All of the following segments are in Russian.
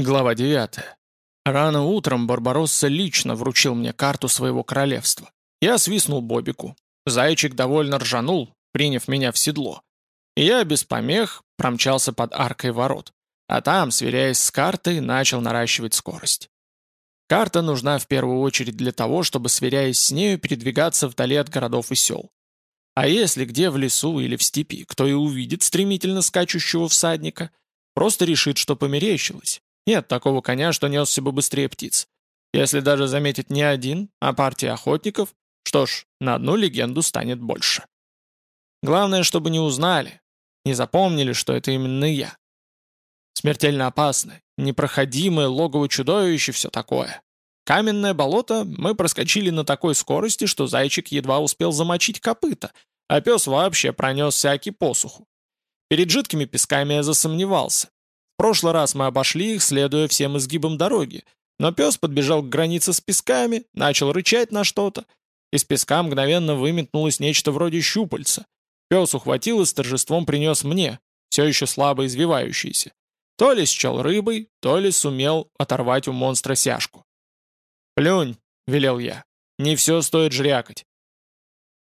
Глава 9. Рано утром Барбаросса лично вручил мне карту своего королевства. Я свистнул Бобику. Зайчик довольно ржанул, приняв меня в седло. И я без помех промчался под аркой ворот. А там, сверяясь с картой, начал наращивать скорость. Карта нужна в первую очередь для того, чтобы, сверяясь с нею, передвигаться вдали от городов и сел. А если где в лесу или в степи кто и увидит стремительно скачущего всадника, просто решит, что померещилось, нет такого коня, что несся бы быстрее птиц. Если даже заметит не один, а партия охотников, что ж, на одну легенду станет больше. Главное, чтобы не узнали, не запомнили, что это именно я. Смертельно опасное, непроходимое логово чудовище все такое. Каменное болото мы проскочили на такой скорости, что зайчик едва успел замочить копыта, а пес вообще пронес всякий посуху. Перед жидкими песками я засомневался прошлый раз мы обошли их, следуя всем изгибам дороги, но пес подбежал к границе с песками, начал рычать на что-то. Из песка мгновенно выметнулось нечто вроде щупальца. Пес ухватил и с торжеством принес мне, все еще слабо извивающийся. То ли счел рыбой, то ли сумел оторвать у монстра сяжку. «Плюнь», — велел я, — «не все стоит жрякать».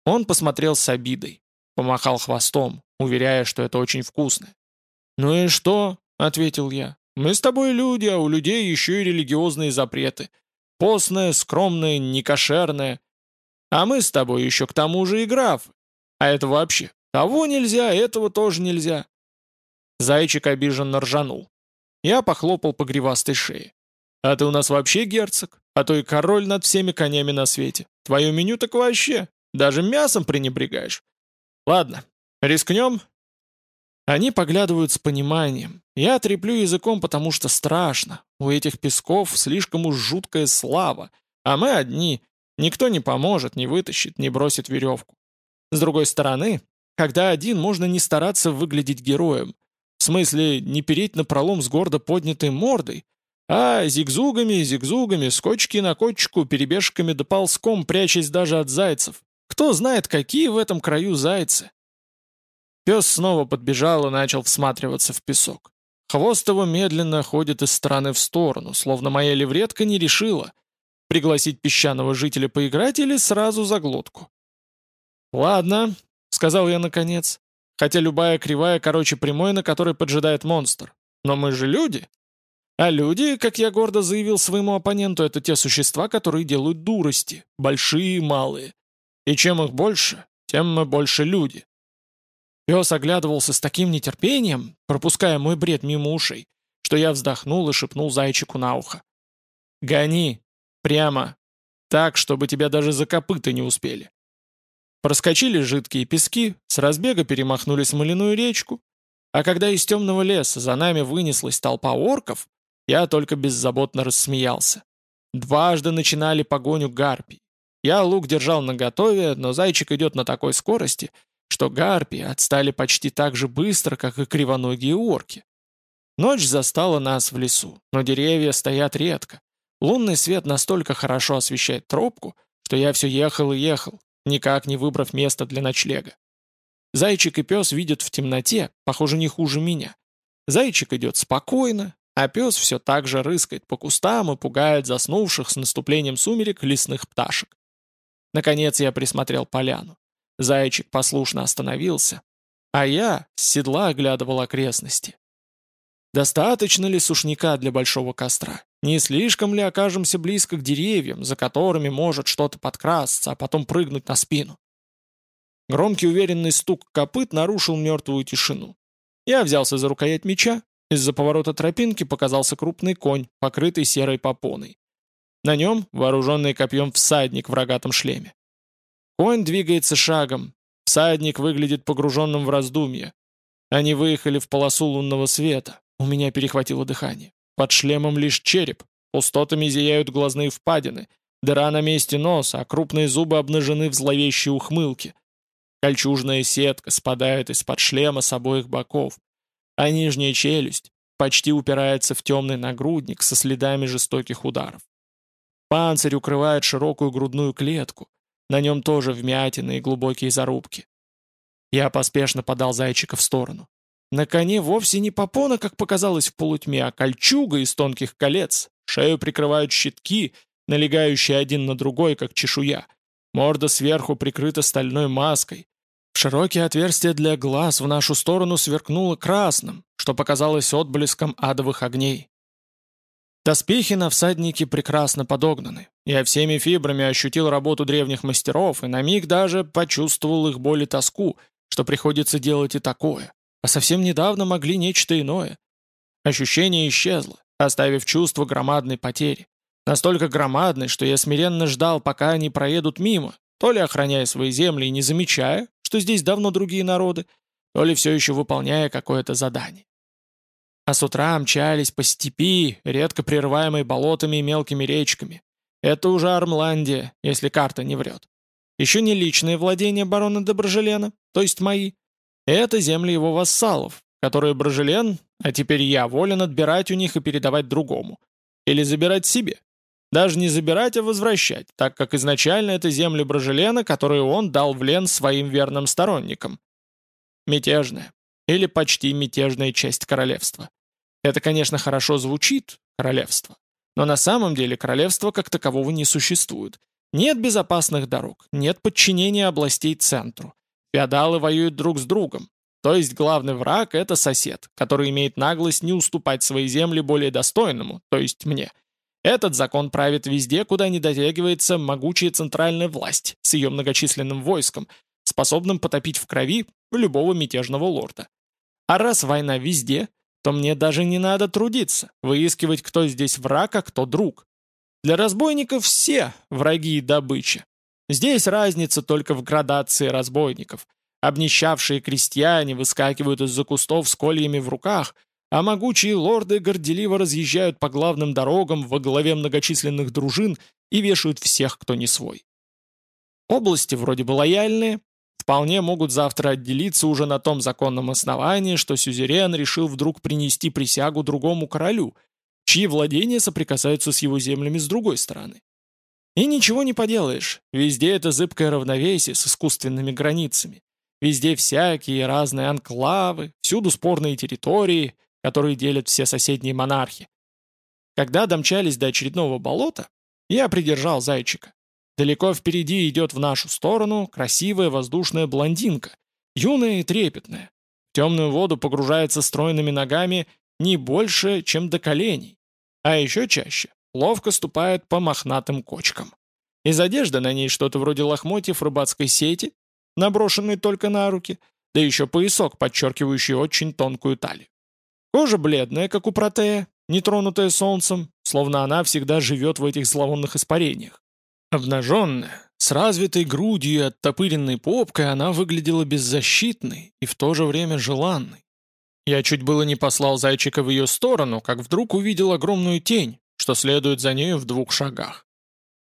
Он посмотрел с обидой, помахал хвостом, уверяя, что это очень вкусно. «Ну и что?» Ответил я. «Мы с тобой люди, а у людей еще и религиозные запреты. Постное, скромное, некошерное. А мы с тобой еще к тому же и графы. А это вообще того нельзя, этого тоже нельзя». Зайчик обиженно ржанул. Я похлопал по гривастой шее. «А ты у нас вообще герцог? А то и король над всеми конями на свете. Твое меню так вообще. Даже мясом пренебрегаешь. Ладно, рискнем?» Они поглядывают с пониманием. Я треплю языком, потому что страшно. У этих песков слишком уж жуткая слава. А мы одни. Никто не поможет, не вытащит, не бросит веревку. С другой стороны, когда один, можно не стараться выглядеть героем. В смысле, не переть на пролом с гордо поднятой мордой, а зигзугами, зигзугами, скочки на кочку, перебежками да ползком, прячась даже от зайцев. Кто знает, какие в этом краю зайцы. Пес снова подбежал и начал всматриваться в песок. Хвост его медленно ходит из стороны в сторону, словно моя левретка не решила, пригласить песчаного жителя поиграть или сразу за глотку. «Ладно», — сказал я наконец, хотя любая кривая короче прямой, на которой поджидает монстр. «Но мы же люди». А люди, как я гордо заявил своему оппоненту, это те существа, которые делают дурости, большие и малые. И чем их больше, тем мы больше люди. Пес оглядывался с таким нетерпением, пропуская мой бред мимо ушей, что я вздохнул и шепнул зайчику на ухо. «Гони! Прямо! Так, чтобы тебя даже за копыта не успели!» Проскочили жидкие пески, с разбега перемахнули смоляную речку, а когда из темного леса за нами вынеслась толпа орков, я только беззаботно рассмеялся. Дважды начинали погоню гарпий. Я лук держал наготове, но зайчик идет на такой скорости — что гарпии отстали почти так же быстро, как и кривоногие орки. Ночь застала нас в лесу, но деревья стоят редко. Лунный свет настолько хорошо освещает тропку, что я все ехал и ехал, никак не выбрав место для ночлега. Зайчик и пес видят в темноте, похоже, не хуже меня. Зайчик идет спокойно, а пес все так же рыскает по кустам и пугает заснувших с наступлением сумерек лесных пташек. Наконец я присмотрел поляну. Зайчик послушно остановился, а я с седла оглядывал окрестности. Достаточно ли сушняка для большого костра? Не слишком ли окажемся близко к деревьям, за которыми может что-то подкрасться, а потом прыгнуть на спину? Громкий уверенный стук копыт нарушил мертвую тишину. Я взялся за рукоять меча, из-за поворота тропинки показался крупный конь, покрытый серой попоной. На нем вооруженный копьем всадник в рогатом шлеме. Конь двигается шагом. Всадник выглядит погруженным в раздумье. Они выехали в полосу лунного света. У меня перехватило дыхание. Под шлемом лишь череп. Пустотами зияют глазные впадины. Дыра на месте носа, а крупные зубы обнажены в зловещей ухмылке. Кольчужная сетка спадает из-под шлема с обоих боков, а нижняя челюсть почти упирается в темный нагрудник со следами жестоких ударов. Панцирь укрывает широкую грудную клетку, на нем тоже вмятины и глубокие зарубки. Я поспешно подал зайчика в сторону. На коне вовсе не попона, как показалось в полутьме, а кольчуга из тонких колец. Шею прикрывают щитки, налегающие один на другой, как чешуя. Морда сверху прикрыта стальной маской. В широкие отверстия для глаз в нашу сторону сверкнуло красным, что показалось отблеском адовых огней. Доспехи на всаднике прекрасно подогнаны. Я всеми фибрами ощутил работу древних мастеров и на миг даже почувствовал их боль и тоску, что приходится делать и такое. А совсем недавно могли нечто иное. Ощущение исчезло, оставив чувство громадной потери. Настолько громадной, что я смиренно ждал, пока они проедут мимо, то ли охраняя свои земли и не замечая, что здесь давно другие народы, то ли все еще выполняя какое-то задание. А с утра мчались по степи, редко прерываемой болотами и мелкими речками. Это уже Армландия, если карта не врет. Еще не личное владение барона Доброжелена, то есть мои. Это земли его вассалов, которые Брожелен, а теперь я, волен отбирать у них и передавать другому. Или забирать себе. Даже не забирать, а возвращать, так как изначально это земли Брожелена, которые он дал в лен своим верным сторонникам. Мятежная, или почти мятежная часть королевства. Это, конечно, хорошо звучит, королевство, но на самом деле королевства как такового не существует. Нет безопасных дорог, нет подчинения областей центру. Феодалы воюют друг с другом. То есть главный враг – это сосед, который имеет наглость не уступать свои земли более достойному, то есть мне. Этот закон правит везде, куда не дотягивается могучая центральная власть с ее многочисленным войском, способным потопить в крови любого мятежного лорда. А раз война везде, то мне даже не надо трудиться, выискивать, кто здесь враг, а кто друг. Для разбойников все враги и добыча. Здесь разница только в градации разбойников. Обнищавшие крестьяне выскакивают из-за кустов с кольями в руках, а могучие лорды горделиво разъезжают по главным дорогам во главе многочисленных дружин и вешают всех, кто не свой. Области вроде бы лояльные, вполне могут завтра отделиться уже на том законном основании, что сюзерен решил вдруг принести присягу другому королю, чьи владения соприкасаются с его землями с другой стороны. И ничего не поделаешь, везде это зыбкое равновесие с искусственными границами. Везде всякие разные анклавы, всюду спорные территории, которые делят все соседние монархи. Когда домчались до очередного болота, я придержал зайчика. Далеко впереди идет в нашу сторону красивая воздушная блондинка, юная и трепетная. В темную воду погружается стройными ногами не больше, чем до коленей. А еще чаще ловко ступает по мохнатым кочкам. Из одежды на ней что-то вроде лохмотьев рыбацкой сети, наброшенной только на руки, да еще поясок, подчеркивающий очень тонкую талию. Кожа бледная, как у протея, нетронутая солнцем, словно она всегда живет в этих зловонных испарениях. Обнаженная, с развитой грудью и оттопыренной попкой она выглядела беззащитной и в то же время желанной. Я чуть было не послал зайчика в ее сторону, как вдруг увидел огромную тень, что следует за нею в двух шагах.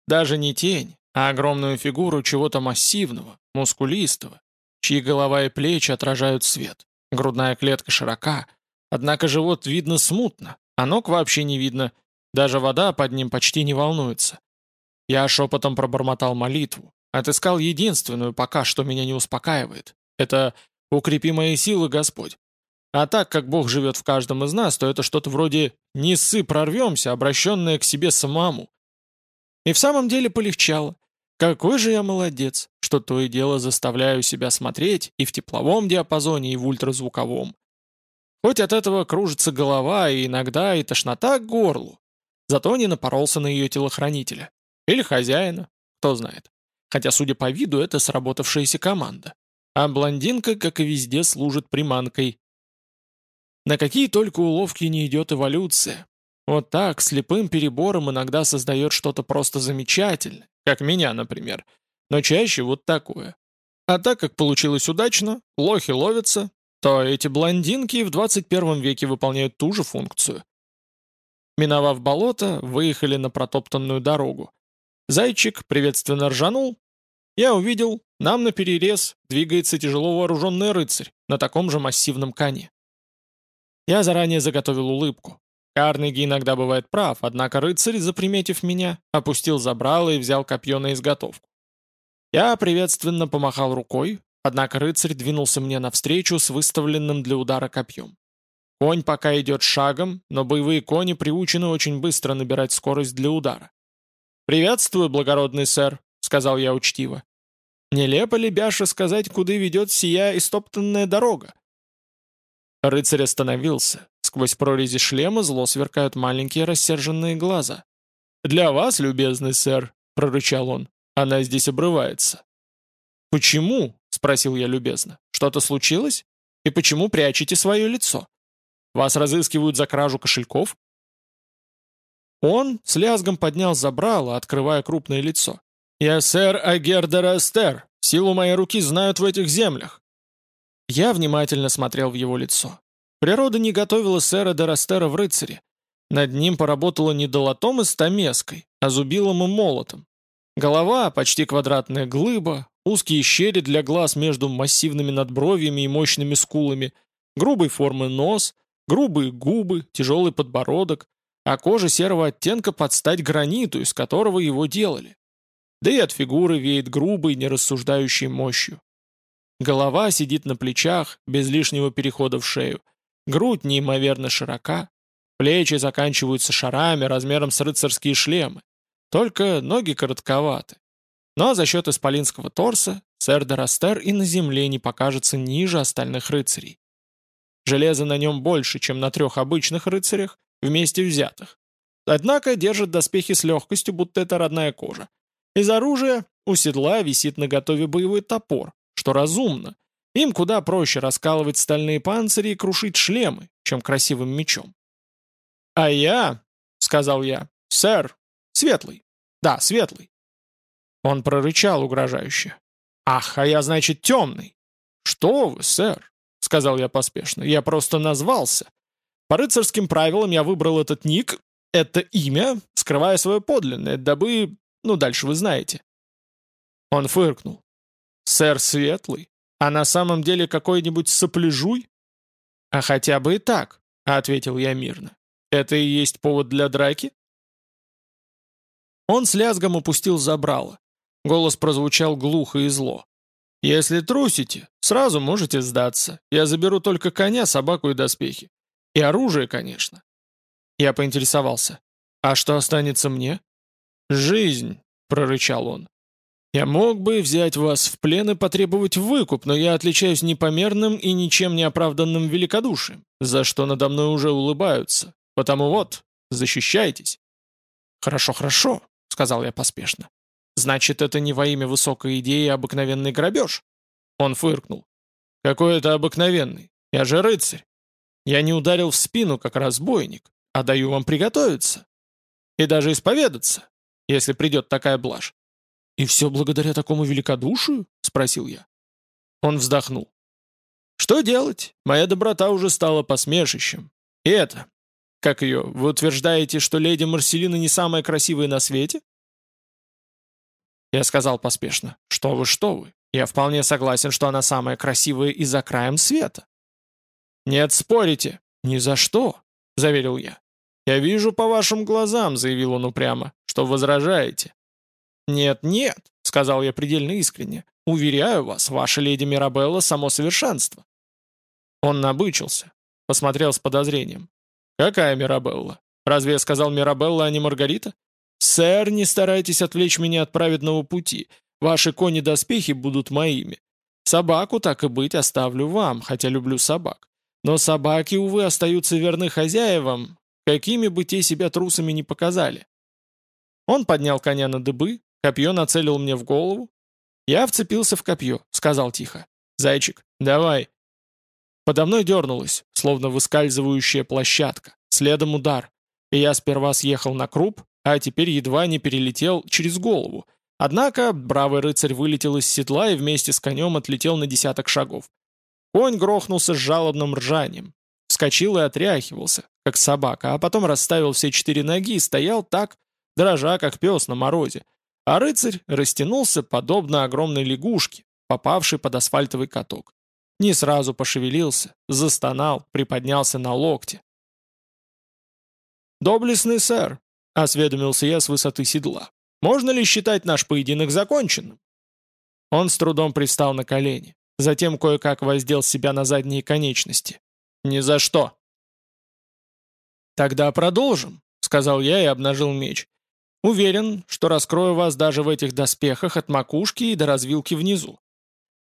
Даже не тень, а огромную фигуру чего-то массивного, мускулистого, чьи голова и плечи отражают свет. Грудная клетка широка, однако живот видно смутно, а ног вообще не видно, даже вода под ним почти не волнуется. Я шепотом пробормотал молитву, отыскал единственную пока, что меня не успокаивает. Это «Укрепи мои силы, Господь». А так как Бог живет в каждом из нас, то это что-то вроде «не ссы, прорвемся», обращенное к себе самому. И в самом деле полегчало. Какой же я молодец, что то и дело заставляю себя смотреть и в тепловом диапазоне, и в ультразвуковом. Хоть от этого кружится голова и иногда и тошнота к горлу, зато не напоролся на ее телохранителя. Или хозяина, кто знает. Хотя, судя по виду, это сработавшаяся команда. А блондинка, как и везде, служит приманкой. На какие только уловки не идет эволюция. Вот так, слепым перебором иногда создает что-то просто замечательное, как меня, например. Но чаще вот такое. А так как получилось удачно, лохи ловятся, то эти блондинки в 21 веке выполняют ту же функцию. Миновав болото, выехали на протоптанную дорогу. Зайчик приветственно ржанул. Я увидел, нам на перерез двигается тяжело вооруженный рыцарь на таком же массивном коне. Я заранее заготовил улыбку. Карнеги иногда бывает прав, однако рыцарь, заприметив меня, опустил забрало и взял копье на изготовку. Я приветственно помахал рукой, однако рыцарь двинулся мне навстречу с выставленным для удара копьем. Конь пока идет шагом, но боевые кони приучены очень быстро набирать скорость для удара. «Приветствую, благородный сэр», — сказал я учтиво. «Нелепо ли, Бяша, сказать, куда ведет сия истоптанная дорога?» Рыцарь остановился. Сквозь прорези шлема зло сверкают маленькие рассерженные глаза. «Для вас, любезный сэр», — прорычал он, — «она здесь обрывается». «Почему?» — спросил я любезно. «Что-то случилось? И почему прячете свое лицо? Вас разыскивают за кражу кошельков?» Он с лязгом поднял забрало, открывая крупное лицо. «Я сэр Агердер Эстер. Силу моей руки знают в этих землях». Я внимательно смотрел в его лицо. Природа не готовила сэра Дерастера в рыцаре. Над ним поработала не долотом и стамеской, а зубилом и молотом. Голова — почти квадратная глыба, узкие щели для глаз между массивными надбровьями и мощными скулами, грубой формы нос, грубые губы, тяжелый подбородок, а кожа серого оттенка под стать граниту, из которого его делали. Да и от фигуры веет грубой, нерассуждающей мощью. Голова сидит на плечах, без лишнего перехода в шею. Грудь неимоверно широка. Плечи заканчиваются шарами размером с рыцарские шлемы. Только ноги коротковаты. Но за счет исполинского торса сэр Дорастер и на земле не покажется ниже остальных рыцарей. Железа на нем больше, чем на трех обычных рыцарях, вместе взятых. Однако держит доспехи с легкостью, будто это родная кожа. Из оружия у седла висит на готове боевой топор, что разумно. Им куда проще раскалывать стальные панцири и крушить шлемы, чем красивым мечом. «А я», — сказал я, — «сэр, светлый. Да, светлый». Он прорычал угрожающе. «Ах, а я, значит, темный». «Что вы, сэр?» — сказал я поспешно. «Я просто назвался. По рыцарским правилам я выбрал этот ник, это имя, скрывая свое подлинное, дабы... Ну, дальше вы знаете». Он фыркнул. «Сэр Светлый? А на самом деле какой-нибудь сопляжуй?» «А хотя бы и так», — ответил я мирно. «Это и есть повод для драки?» Он с лязгом опустил забрало. Голос прозвучал глухо и зло. «Если трусите, сразу можете сдаться. Я заберу только коня, собаку и доспехи. И оружие, конечно. Я поинтересовался. «А что останется мне?» «Жизнь», — прорычал он. «Я мог бы взять вас в плен и потребовать выкуп, но я отличаюсь непомерным и ничем не оправданным великодушием, за что надо мной уже улыбаются. Потому вот, защищайтесь». «Хорошо, хорошо», — сказал я поспешно. «Значит, это не во имя высокой идеи обыкновенный грабеж?» Он фыркнул. «Какой это обыкновенный? Я же рыцарь. Я не ударил в спину, как разбойник, а даю вам приготовиться. И даже исповедаться, если придет такая блажь. «И все благодаря такому великодушию?» — спросил я. Он вздохнул. «Что делать? Моя доброта уже стала посмешищем. И это... Как ее, вы утверждаете, что леди Марселина не самая красивая на свете?» Я сказал поспешно. «Что вы, что вы? Я вполне согласен, что она самая красивая и за краем света. «Нет, спорите!» «Ни за что!» — заверил я. «Я вижу по вашим глазам», — заявил он упрямо, — «что возражаете». «Нет, нет», — сказал я предельно искренне, — «уверяю вас, ваша леди Мирабелла — само совершенство». Он набычился, посмотрел с подозрением. «Какая Мирабелла? Разве я сказал Мирабелла, а не Маргарита?» «Сэр, не старайтесь отвлечь меня от праведного пути. Ваши кони-доспехи будут моими. Собаку, так и быть, оставлю вам, хотя люблю собак. Но собаки, увы, остаются верны хозяевам, какими бы те себя трусами не показали. Он поднял коня на дыбы, копье нацелил мне в голову. Я вцепился в копье, сказал тихо. «Зайчик, давай». Подо мной дернулась, словно выскальзывающая площадка, следом удар. И я сперва съехал на круп, а теперь едва не перелетел через голову. Однако бравый рыцарь вылетел из седла и вместе с конем отлетел на десяток шагов. Конь грохнулся с жалобным ржанием. Вскочил и отряхивался, как собака, а потом расставил все четыре ноги и стоял так, дрожа, как пес на морозе. А рыцарь растянулся, подобно огромной лягушке, попавшей под асфальтовый каток. Не сразу пошевелился, застонал, приподнялся на локте. «Доблестный сэр», — осведомился я с высоты седла, — «можно ли считать наш поединок законченным?» Он с трудом пристал на колени. Затем кое-как воздел себя на задние конечности. «Ни за что!» «Тогда продолжим», — сказал я и обнажил меч. «Уверен, что раскрою вас даже в этих доспехах от макушки и до развилки внизу.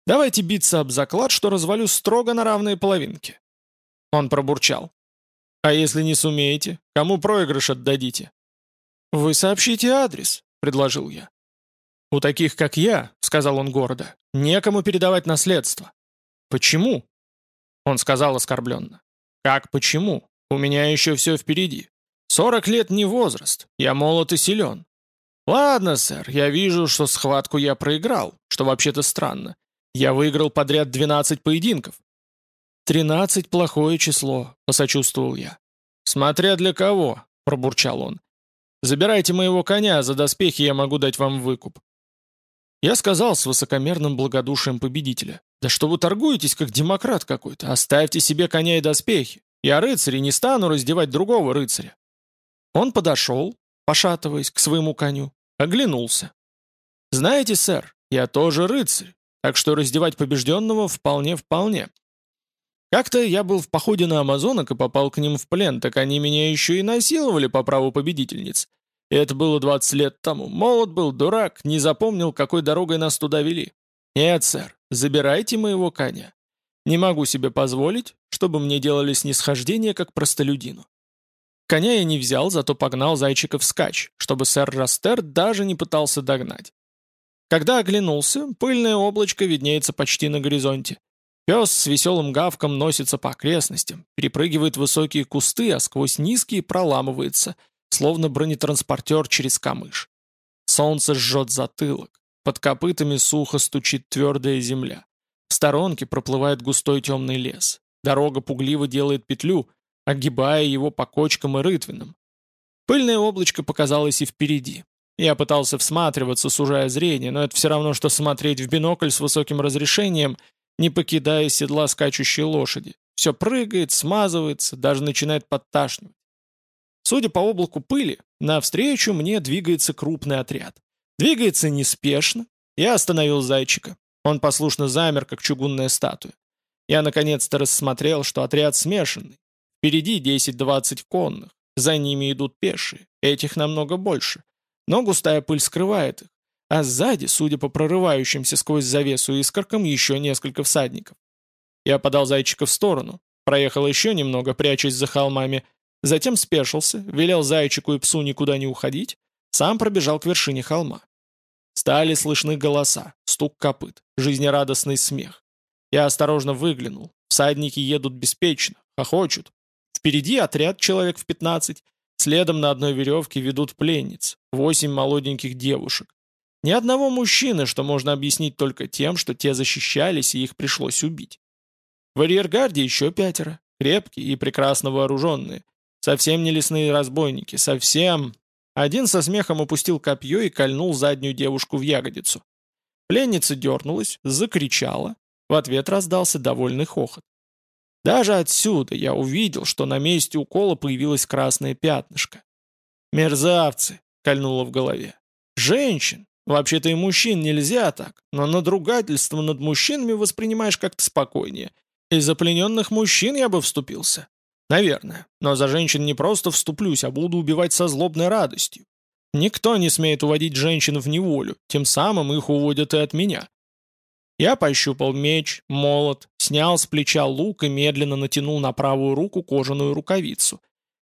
Давайте биться об заклад, что развалю строго на равные половинки». Он пробурчал. «А если не сумеете, кому проигрыш отдадите?» «Вы сообщите адрес», — предложил я. «У таких, как я», — сказал он города, — «некому передавать наследство». «Почему?» Он сказал оскорбленно. «Как почему? У меня еще все впереди. Сорок лет не возраст, я молод и силен. Ладно, сэр, я вижу, что схватку я проиграл, что вообще-то странно. Я выиграл подряд 12 поединков. «Тринадцать — плохое число», — посочувствовал я. «Смотря для кого», — пробурчал он. «Забирайте моего коня, за доспехи я могу дать вам выкуп». Я сказал с высокомерным благодушием победителя. «Да что вы торгуетесь, как демократ какой-то? Оставьте себе коня и доспехи. Я рыцарь и не стану раздевать другого рыцаря». Он подошел, пошатываясь к своему коню, оглянулся. «Знаете, сэр, я тоже рыцарь, так что раздевать побежденного вполне-вполне. Как-то я был в походе на Амазонок и попал к ним в плен, так они меня еще и насиловали по праву победительниц. Это было 20 лет тому. Молод был, дурак, не запомнил, какой дорогой нас туда вели. Нет, сэр, забирайте моего коня. Не могу себе позволить, чтобы мне делали снисхождение как простолюдину. Коня я не взял, зато погнал зайчика вскачь, чтобы сэр Растер даже не пытался догнать. Когда оглянулся, пыльное облачко виднеется почти на горизонте. Пес с веселым гавком носится по окрестностям, перепрыгивает высокие кусты, а сквозь низкие проламывается, словно бронетранспортер через камыш. Солнце жжет затылок, под копытами сухо стучит твердая земля. В сторонке проплывает густой темный лес. Дорога пугливо делает петлю, огибая его по кочкам и рытвинам. Пыльное облачко показалось и впереди. Я пытался всматриваться, сужая зрение, но это все равно, что смотреть в бинокль с высоким разрешением — не покидая седла скачущей лошади. Все прыгает, смазывается, даже начинает подташнивать. Судя по облаку пыли, навстречу мне двигается крупный отряд. Двигается неспешно. Я остановил зайчика. Он послушно замер, как чугунная статуя. Я наконец-то рассмотрел, что отряд смешанный. Впереди 10-20 конных, за ними идут пешие, этих намного больше. Но густая пыль скрывает их а сзади, судя по прорывающимся сквозь завесу искоркам, еще несколько всадников. Я подал зайчика в сторону, проехал еще немного, прячась за холмами, затем спешился, велел зайчику и псу никуда не уходить, сам пробежал к вершине холма. Стали слышны голоса, стук копыт, жизнерадостный смех. Я осторожно выглянул. Всадники едут беспечно, хохочут. Впереди отряд человек в пятнадцать, следом на одной веревке ведут пленниц, восемь молоденьких девушек. Ни одного мужчины, что можно объяснить только тем, что те защищались и их пришлось убить. В арьергарде еще пятеро, крепкие и прекрасно вооруженные. Совсем не лесные разбойники, совсем... Один со смехом опустил копье и кольнул заднюю девушку в ягодицу. Пленница дернулась, закричала. В ответ раздался довольный хохот. Даже отсюда я увидел, что на месте укола появилось красное пятнышко. «Мерзавцы!» — кольнуло в голове. «Женщин! Вообще-то и мужчин нельзя так, но надругательство над мужчинами воспринимаешь как-то спокойнее. Из-за плененных мужчин я бы вступился. Наверное. Но за женщин не просто вступлюсь, а буду убивать со злобной радостью. Никто не смеет уводить женщин в неволю, тем самым их уводят и от меня. Я пощупал меч, молот, снял с плеча лук и медленно натянул на правую руку кожаную рукавицу.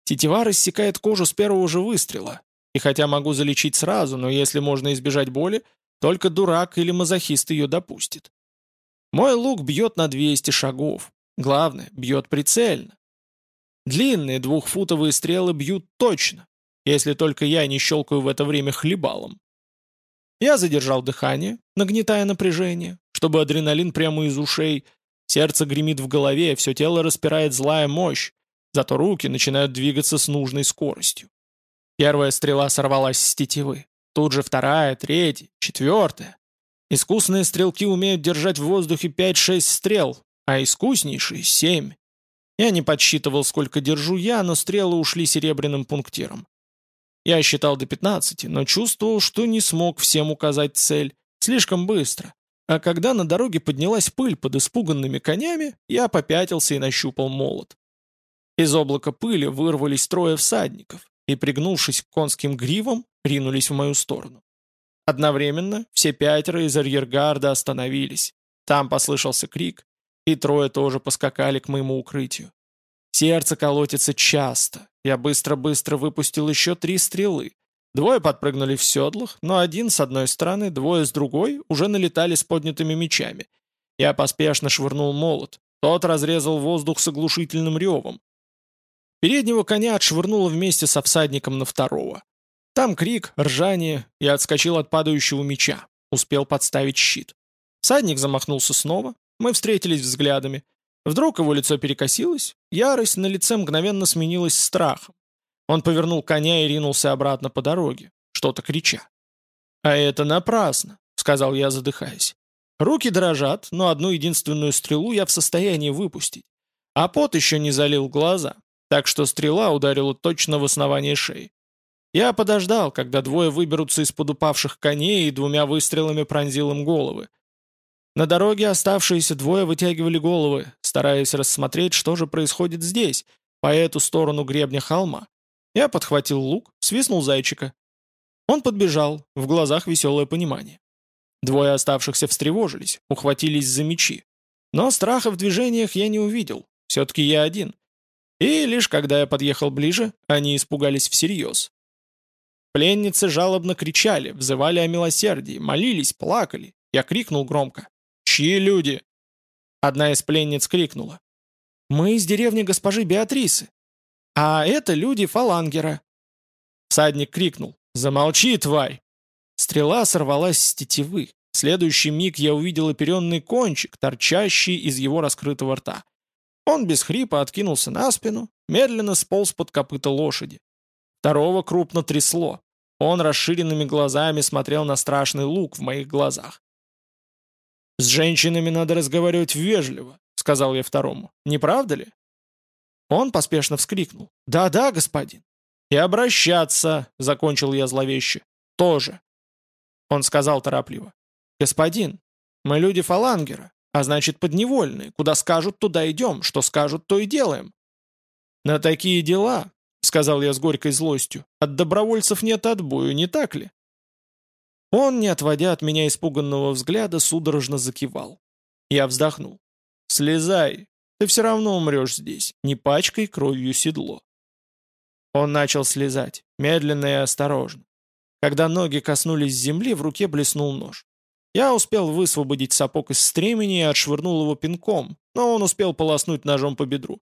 Тетива рассекает кожу с первого же выстрела, и хотя могу залечить сразу, но если можно избежать боли, только дурак или мазохист ее допустит. Мой лук бьет на 200 шагов. Главное, бьет прицельно. Длинные двухфутовые стрелы бьют точно, если только я не щелкаю в это время хлебалом. Я задержал дыхание, нагнетая напряжение, чтобы адреналин прямо из ушей, сердце гремит в голове, все тело распирает злая мощь, зато руки начинают двигаться с нужной скоростью. Первая стрела сорвалась с тетивы. Тут же вторая, третья, четвертая. Искусные стрелки умеют держать в воздухе 5-6 стрел, а искуснейшие — 7. Я не подсчитывал, сколько держу я, но стрелы ушли серебряным пунктиром. Я считал до 15, но чувствовал, что не смог всем указать цель. Слишком быстро. А когда на дороге поднялась пыль под испуганными конями, я попятился и нащупал молот. Из облака пыли вырвались трое всадников и, пригнувшись к конским гривам, ринулись в мою сторону. Одновременно все пятеро из арьергарда остановились. Там послышался крик, и трое тоже поскакали к моему укрытию. Сердце колотится часто. Я быстро-быстро выпустил еще три стрелы. Двое подпрыгнули в седлах, но один с одной стороны, двое с другой уже налетали с поднятыми мечами. Я поспешно швырнул молот. Тот разрезал воздух с оглушительным ревом. Переднего коня отшвырнуло вместе со всадником на второго. Там крик, ржание, я отскочил от падающего меча. Успел подставить щит. Всадник замахнулся снова, мы встретились взглядами. Вдруг его лицо перекосилось, ярость на лице мгновенно сменилась страхом. Он повернул коня и ринулся обратно по дороге, что-то крича. «А это напрасно», — сказал я, задыхаясь. «Руки дрожат, но одну единственную стрелу я в состоянии выпустить. А пот еще не залил глаза, так что стрела ударила точно в основание шеи. Я подождал, когда двое выберутся из-под упавших коней и двумя выстрелами пронзил им головы. На дороге оставшиеся двое вытягивали головы, стараясь рассмотреть, что же происходит здесь, по эту сторону гребня холма. Я подхватил лук, свистнул зайчика. Он подбежал, в глазах веселое понимание. Двое оставшихся встревожились, ухватились за мечи. Но страха в движениях я не увидел, все-таки я один. И лишь когда я подъехал ближе, они испугались всерьез. Пленницы жалобно кричали, взывали о милосердии, молились, плакали. Я крикнул громко. «Чьи люди?» Одна из пленниц крикнула. «Мы из деревни госпожи Беатрисы. А это люди фалангера». Садник крикнул. «Замолчи, тварь!» Стрела сорвалась с тетивы. В следующий миг я увидел оперенный кончик, торчащий из его раскрытого рта. Он без хрипа откинулся на спину, медленно сполз под копыта лошади. Второго крупно трясло. Он расширенными глазами смотрел на страшный лук в моих глазах. «С женщинами надо разговаривать вежливо», — сказал я второму. «Не правда ли?» Он поспешно вскрикнул. «Да-да, господин». «И обращаться», — закончил я зловеще. «Тоже». Он сказал торопливо. «Господин, мы люди фалангера, а значит подневольные. Куда скажут, туда идем, что скажут, то и делаем». «На такие дела», — сказал я с горькой злостью, «от добровольцев нет отбою, не так ли?» Он, не отводя от меня испуганного взгляда, судорожно закивал. Я вздохнул. «Слезай, ты все равно умрешь здесь, не пачкай кровью седло». Он начал слезать, медленно и осторожно. Когда ноги коснулись земли, в руке блеснул нож. Я успел высвободить сапог из стремени и отшвырнул его пинком, но он успел полоснуть ножом по бедру.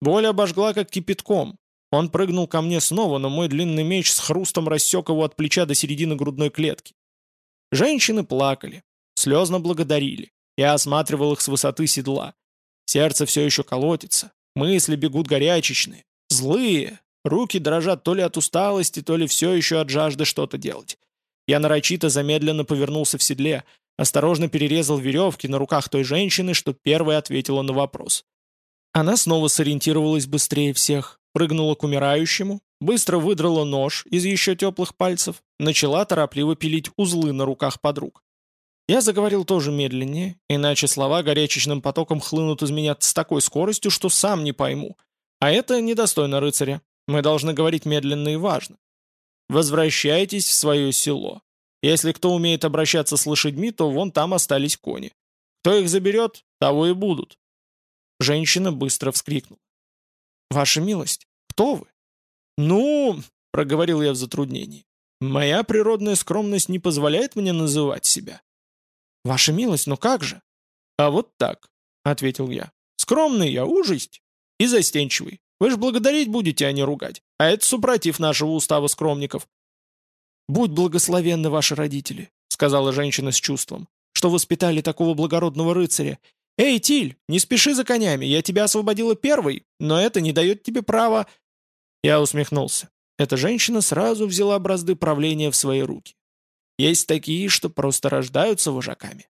Боль обожгла, как кипятком. Он прыгнул ко мне снова, но мой длинный меч с хрустом рассек его от плеча до середины грудной клетки. Женщины плакали, слезно благодарили. Я осматривал их с высоты седла. Сердце все еще колотится, мысли бегут горячечные, злые, руки дрожат то ли от усталости, то ли все еще от жажды что-то делать. Я нарочито замедленно повернулся в седле, осторожно перерезал веревки на руках той женщины, что первой ответила на вопрос. Она снова сориентировалась быстрее всех, прыгнула к умирающему, быстро выдрала нож из еще теплых пальцев, начала торопливо пилить узлы на руках подруг. Я заговорил тоже медленнее, иначе слова горячечным потоком хлынут из меня с такой скоростью, что сам не пойму. А это недостойно рыцаря. Мы должны говорить медленно и важно. Возвращайтесь в свое село. Если кто умеет обращаться с лошадьми, то вон там остались кони. Кто их заберет, того и будут. Женщина быстро вскрикнула. «Ваша милость, кто вы?» «Ну...» — проговорил я в затруднении. «Моя природная скромность не позволяет мне называть себя». «Ваша милость, ну как же?» «А вот так», — ответил я. «Скромный я, ужасть и застенчивый. Вы же благодарить будете, а не ругать. А это супротив нашего устава скромников». «Будь благословенны ваши родители», — сказала женщина с чувством, «что воспитали такого благородного рыцаря. Эй, Тиль, не спеши за конями, я тебя освободила первой, но это не дает тебе права...» Я усмехнулся. Эта женщина сразу взяла бразды правления в свои руки. Есть такие, что просто рождаются вожаками.